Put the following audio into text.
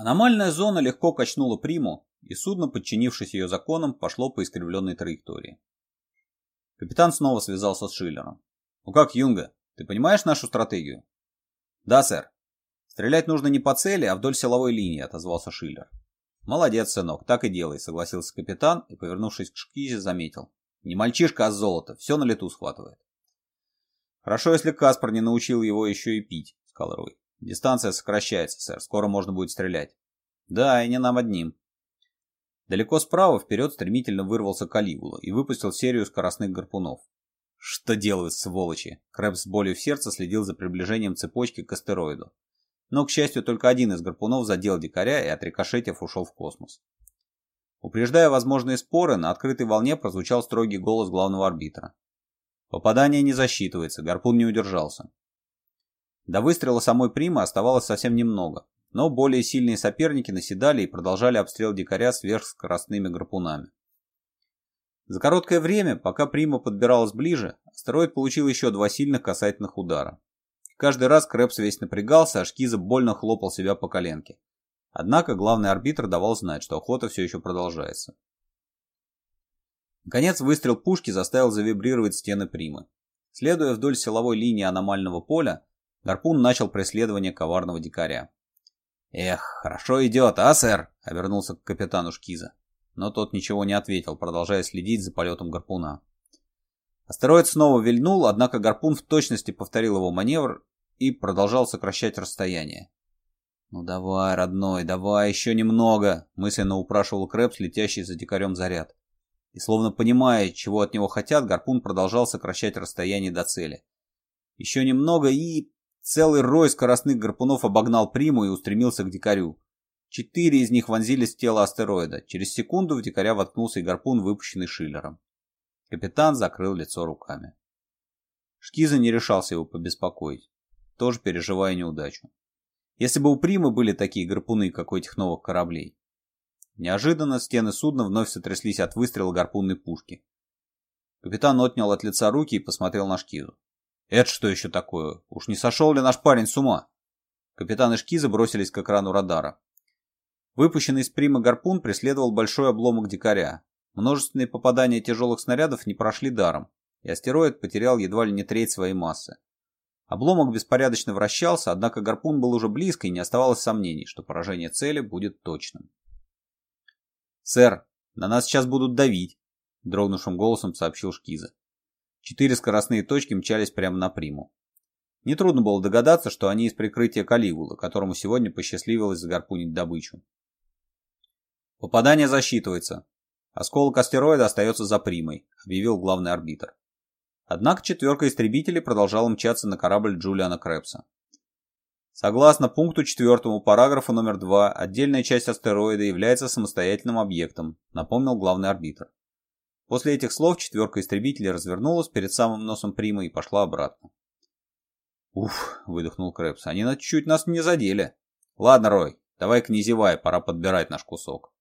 Аномальная зона легко качнула приму, и судно, подчинившись ее законам, пошло по искривленной траектории. Капитан снова связался с Шиллером. «Ну как, Юнга, ты понимаешь нашу стратегию?» «Да, сэр. Стрелять нужно не по цели, а вдоль силовой линии», — отозвался Шиллер. «Молодец, сынок, так и делай», — согласился капитан и, повернувшись к Шкизе, заметил. «Не мальчишка, а золото. Все на лету схватывает». «Хорошо, если Каспар не научил его еще и пить», — сказал Рой. Дистанция сокращается, сэр. Скоро можно будет стрелять. Да, и не нам одним. Далеко справа вперед стремительно вырвался Калигула и выпустил серию скоростных гарпунов. Что делают сволочи? Крэп с болью в сердце следил за приближением цепочки к астероиду. Но, к счастью, только один из гарпунов задел дикаря и, отрикошетив, ушел в космос. Упреждая возможные споры, на открытой волне прозвучал строгий голос главного арбитра. Попадание не засчитывается, гарпун не удержался. До выстрела самой Примы оставалось совсем немного, но более сильные соперники наседали и продолжали обстрел дикаря сверхскоростными гарпунами. За короткое время, пока Прима подбиралась ближе, астероид получил еще два сильных касательных удара. Каждый раз Крэпс весь напрягался, а Шкиза больно хлопал себя по коленке. Однако главный арбитр давал знать, что охота все еще продолжается. Наконец, выстрел пушки заставил завибрировать стены Примы. Следуя вдоль силовой линии аномального поля, Гарпун начал преследование коварного дикаря. «Эх, хорошо идет, а, сэр?» — обернулся к капитану Шкиза. Но тот ничего не ответил, продолжая следить за полетом гарпуна. Астероид снова вильнул, однако гарпун в точности повторил его маневр и продолжал сокращать расстояние. «Ну давай, родной, давай, еще немного!» — мысленно упрашивал Крэпс, летящий за дикарем заряд. И словно понимая, чего от него хотят, гарпун продолжал сокращать расстояние до цели. Еще немного и... Целый рой скоростных гарпунов обогнал Приму и устремился к дикарю. Четыре из них вонзились в тело астероида. Через секунду в дикаря воткнулся и гарпун, выпущенный Шиллером. Капитан закрыл лицо руками. Шкиза не решался его побеспокоить, тоже переживая неудачу. Если бы у Примы были такие гарпуны, как у этих новых кораблей. Неожиданно стены судна вновь сотряслись от выстрела гарпунной пушки. Капитан отнял от лица руки и посмотрел на Шкизу. Это что еще такое? Уж не сошел ли наш парень с ума? Капитаны Шкиза бросились к экрану радара. Выпущенный из прима гарпун преследовал большой обломок дикаря. Множественные попадания тяжелых снарядов не прошли даром, и астероид потерял едва ли не треть своей массы. Обломок беспорядочно вращался, однако гарпун был уже близко, и не оставалось сомнений, что поражение цели будет точным. «Сэр, на нас сейчас будут давить», — дрогнувшим голосом сообщил Шкиза. Четыре скоростные точки мчались прямо на приму. Нетрудно было догадаться, что они из прикрытия Калигулы, которому сегодня посчастливилось загорпунить добычу. «Попадание засчитывается. Осколок астероида остается за примой», — объявил главный арбитр. Однако четверка истребителей продолжала мчаться на корабль Джулиана Крэпса. Согласно пункту 4 параграфа номер 2, отдельная часть астероида является самостоятельным объектом, напомнил главный арбитр. После этих слов четверка истребителей развернулась перед самым носом Прима и пошла обратно. «Уф!» — выдохнул Крэпс. «Они чуть нас не задели!» «Ладно, Рой, давай-ка не зевай, пора подбирать наш кусок».